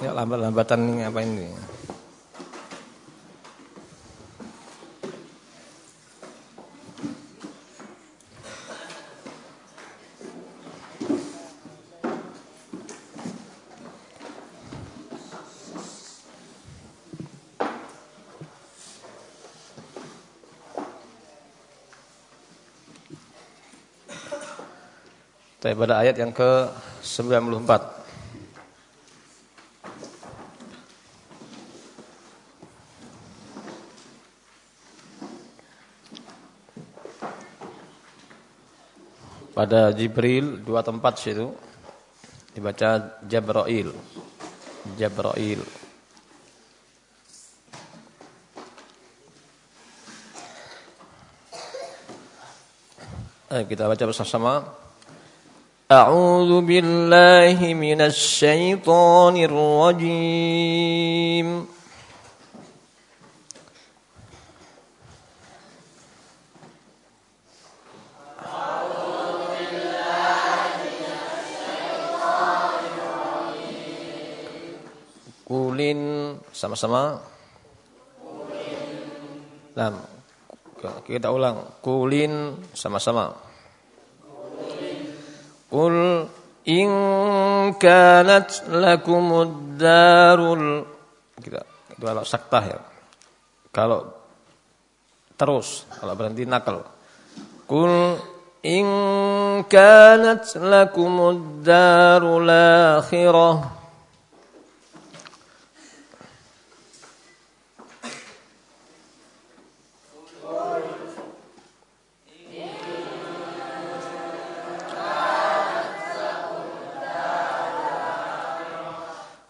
Ya lambat-lambatan apa ini? pada ayat yang ke-94. Pada Jibril dua tempat situ dibaca Jabrail. Jabrail. Ayo kita baca bersama-sama. A'udzu billahi minasy syaithanir rajim. Sama-sama. Nah, kita ulang. Kulin sama-sama. Kul in kanat lakumud darul kita kalau saktah ya. Kalau terus, kalau berhenti nakal. Kul in kanat lakumud darul akhirah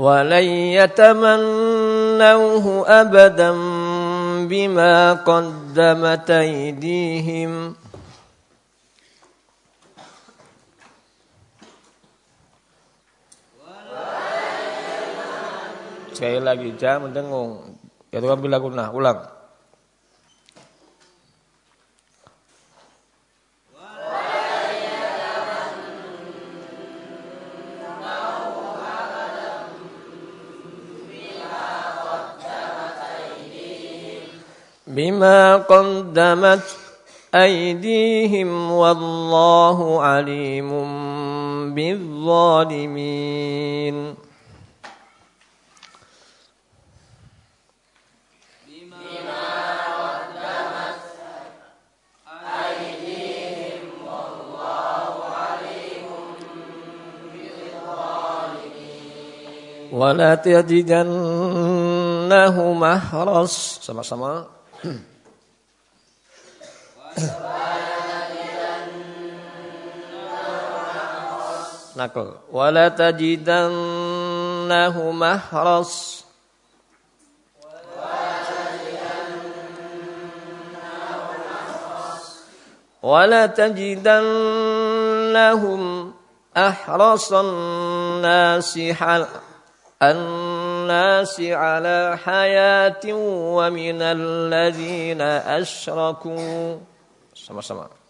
ولن يتمنوه أبدا بما قدمت أيديهم Sekali lagi, jangan mendengung. Ya Tuhan bila guna, ulang. بما قدمت أيديهم والله عليم بالظالمين. ولا تجدنهم أحرص sama-sama. Nakal. Wala tajidannahu mahras. ولا تجدنهم أحرص الناس الناس على حياة ومن الذين أشركوا. sama-sama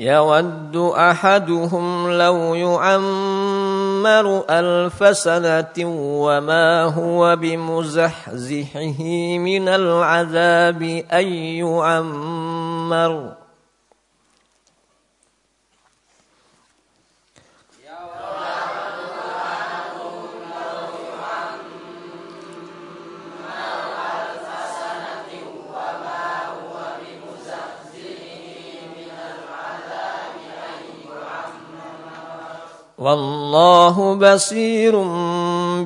يود أحدهم لو يعمر ألف سنة وما هو بمزحزحه من العذاب أن يعمر والله بصير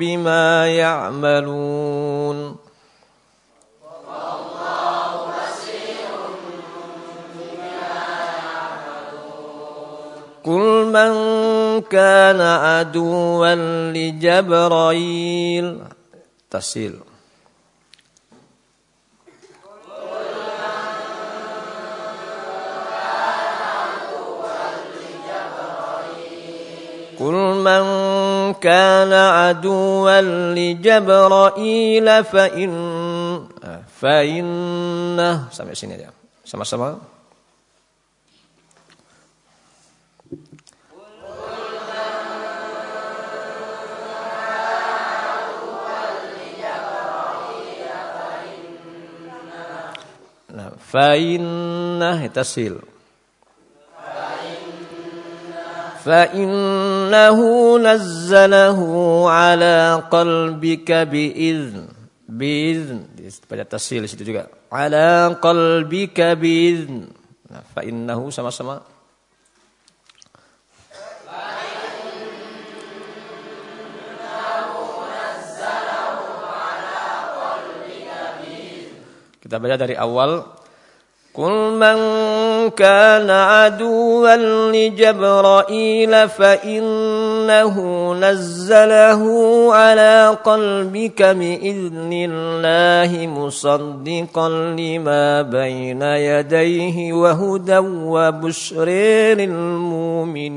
بما يعملون. قل من كان عدوا لجبرائيل تسيل قل من كان عدوا لجبرائيل فإن فإنه sampai sini aja sama-sama Nah, fa'innah tasil. فإنه نزله على قلبك بإذن بإذن pada tasil situ juga ala qalbika bi'idn nah, fa innahu sama-sama kita baca dari awal Kul man كان عدوا لجبرائيل فإنه نزله على قلبك بإذن الله مصدقا لما بين يديه وهدى وبشر للمؤمنين.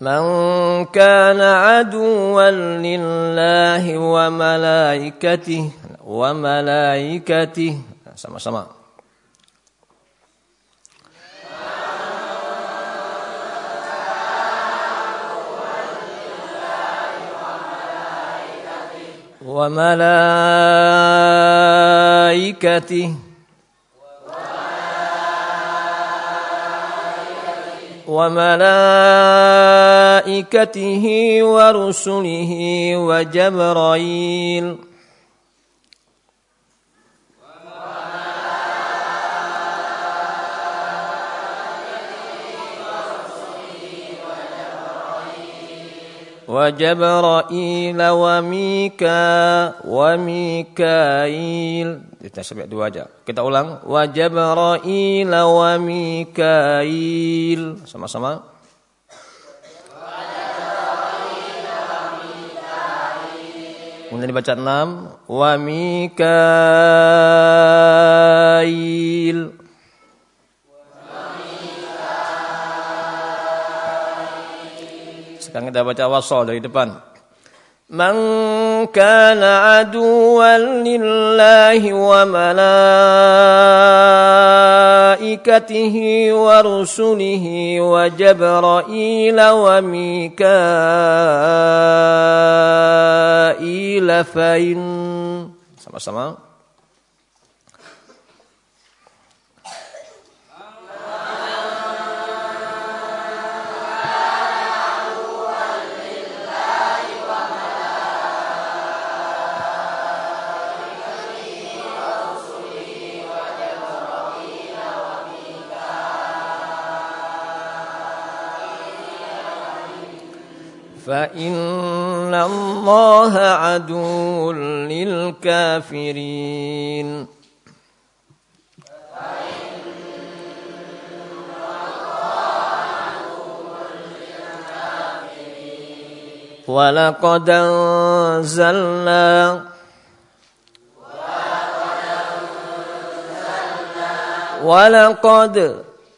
من كان عدوا لله وملائكته وملائكته سما سما وملائكته. وملائكته ورسله وجبرائيل وجبرائيل وميكا وميكائيل kita sampai dua aja kita ulang وجبرائيل وميكائيل sama-sama Kemudian dibaca enam wa Mikail Sekarang kita baca wasal dari depan. Man kana aduwan wa malaikatihi wa rusulihi wa jabra'il wa mika'il fa'in. Sama-sama. فإن الله عدو للكافرين. ولقد أنزلنا ولقد أنزلنا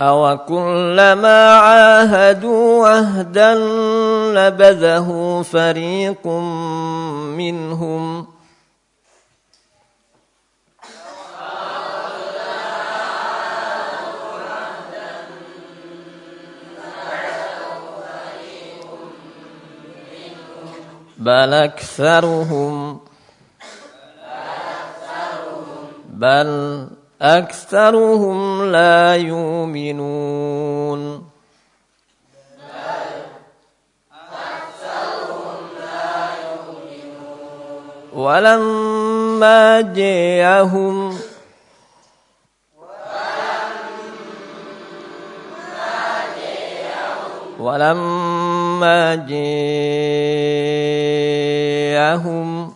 أو كلما عاهدوا عهدا نبذه فريق منهم بل أكثرهم بل أكثرهم لا يؤمنون. ولما جاءهم ولما جاءهم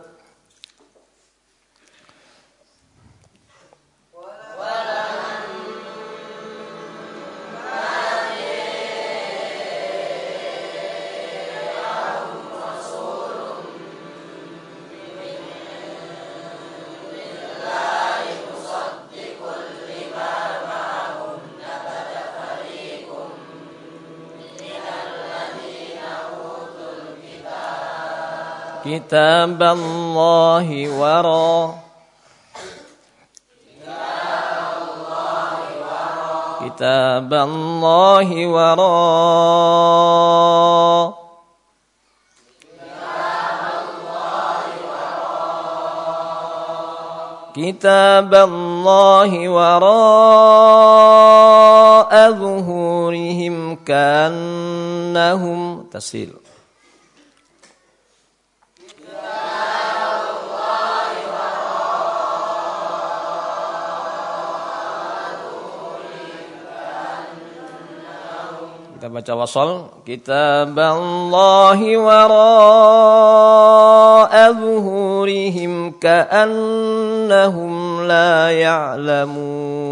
كتاب الله وراء كتاب الله وراء كتاب الله وراء ظهورهم كأنهم تسيل baca wasol. Kitaballahi wara'a zuhurihim ka'annahum la ya'lamun.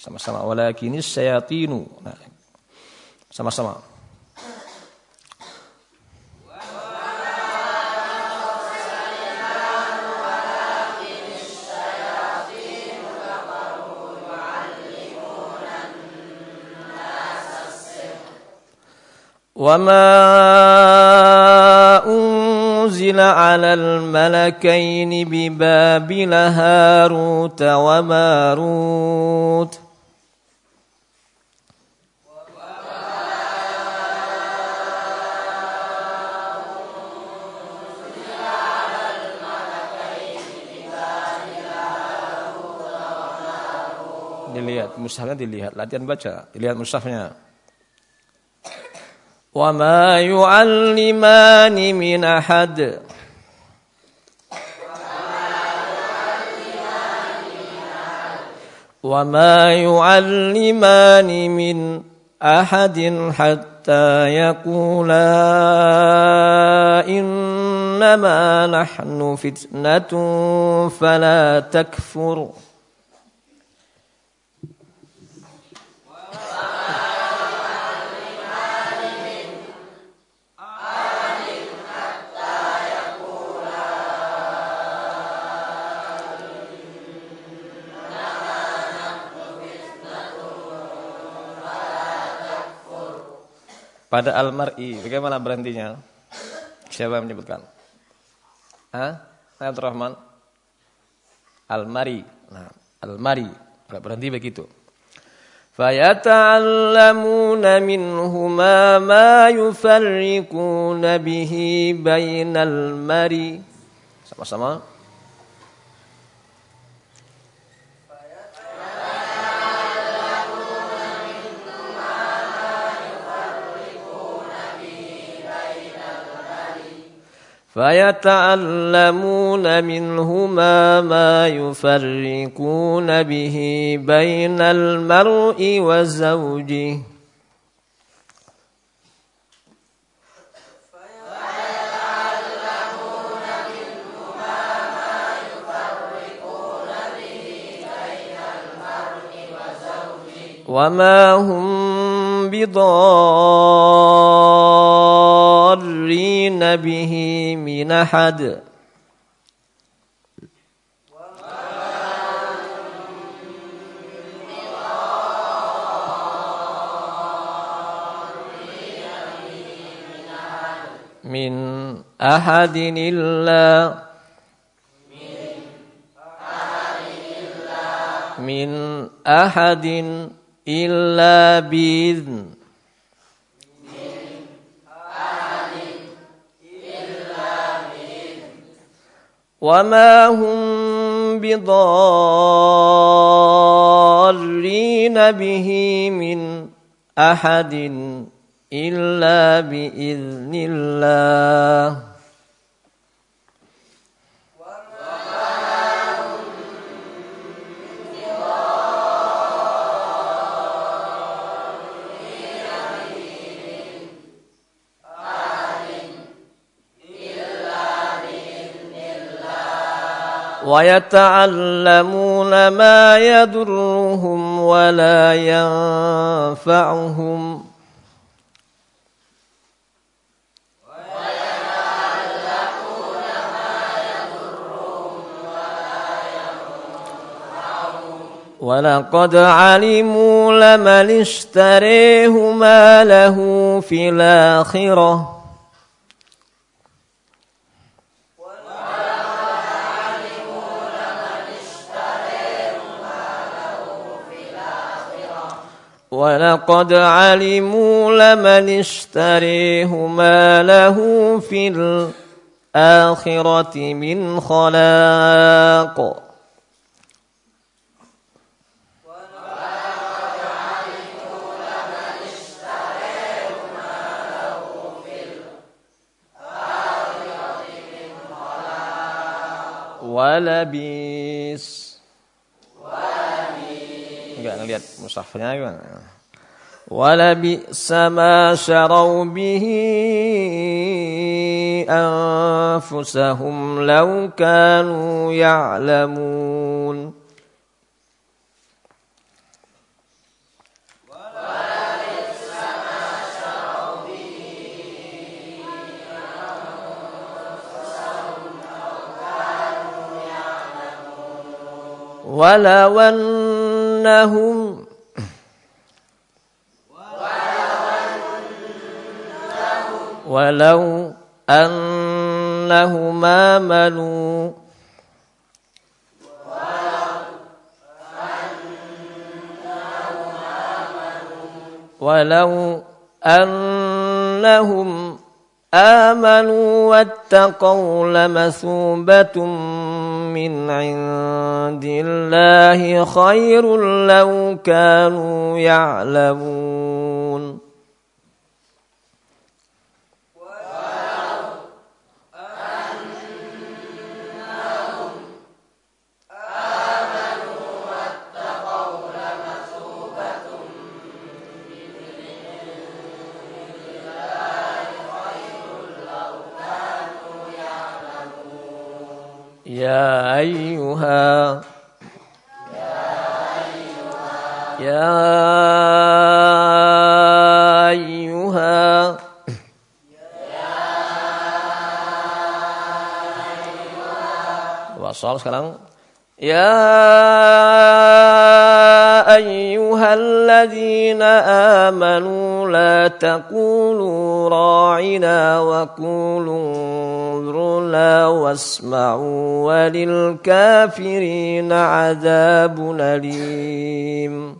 Sama-sama walakinis syayatinu nah, sama-sama وما أنزل على الملكين ببابل هاروت وماروت mushafnya dilihat, latihan baca, dilihat mushafnya. Wa ma yu'allimani min ahad. وما يعلمان من احد حتى يقولا انما نحن فتنه فلا تكفر Pada al-mar'i, bagaimana berhentinya? Siapa yang menyebutkan? Hah? Ayat Rahman? Al-mari. Nah, al-mari. Berhenti begitu. فيتعلمون منهما ما يفرقون به بين المرء sama-sama فيتعلمون منهما ما يفرقون به بين المرء وزوجه. وما هم بضارين. أحد. من أحد إلا. من أحد إلا بإذن. وما هم بضارين به من أحد إلا بإذن الله ويتعلمون ما يضرهم ولا ينفعهم. ولقد علموا لمن اشتريه ما له في الآخرة. ولقد علموا لمن اشتريه ما له في الآخرة من خلاق ولبيس Enggak ngelihat mushafnya gimana? ولبئس ما شروا به أنفسهم لو كانوا يعلمون ولو أنهم ولو أنهم آمنوا ولو أنهم آمنوا واتقوا لمثوبة من عند الله خير لو كانوا يعلمون. أيها يا أيها وصل sekarang يا أيها الذين آمنوا لا تقولوا راعنا وقولوا انظرنا واسمعوا وللكافرين عذاب أليم.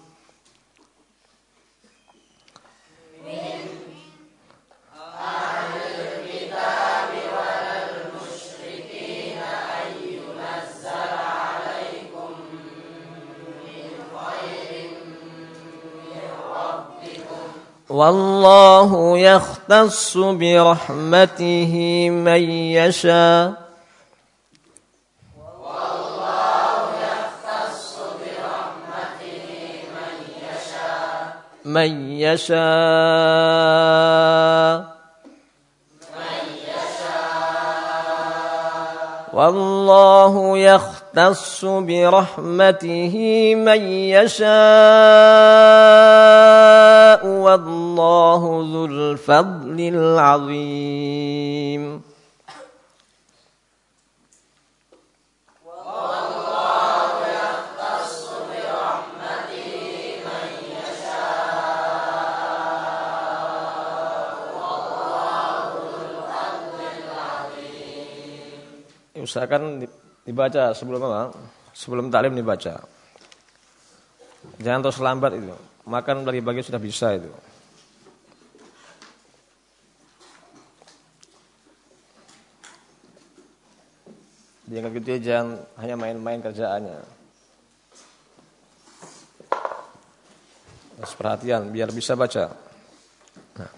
والله يختص برحمته من يشاء. من يشاء. والله يختص برحمته من يشاء. والله ذو الفضل العظيم usahakan dibaca sebelum apa? Sebelum taklim dibaca. Jangan terus lambat itu. Makan dari pagi sudah bisa itu. Jangan gitu jangan hanya main-main kerjaannya. Harus perhatian biar bisa baca. Nah,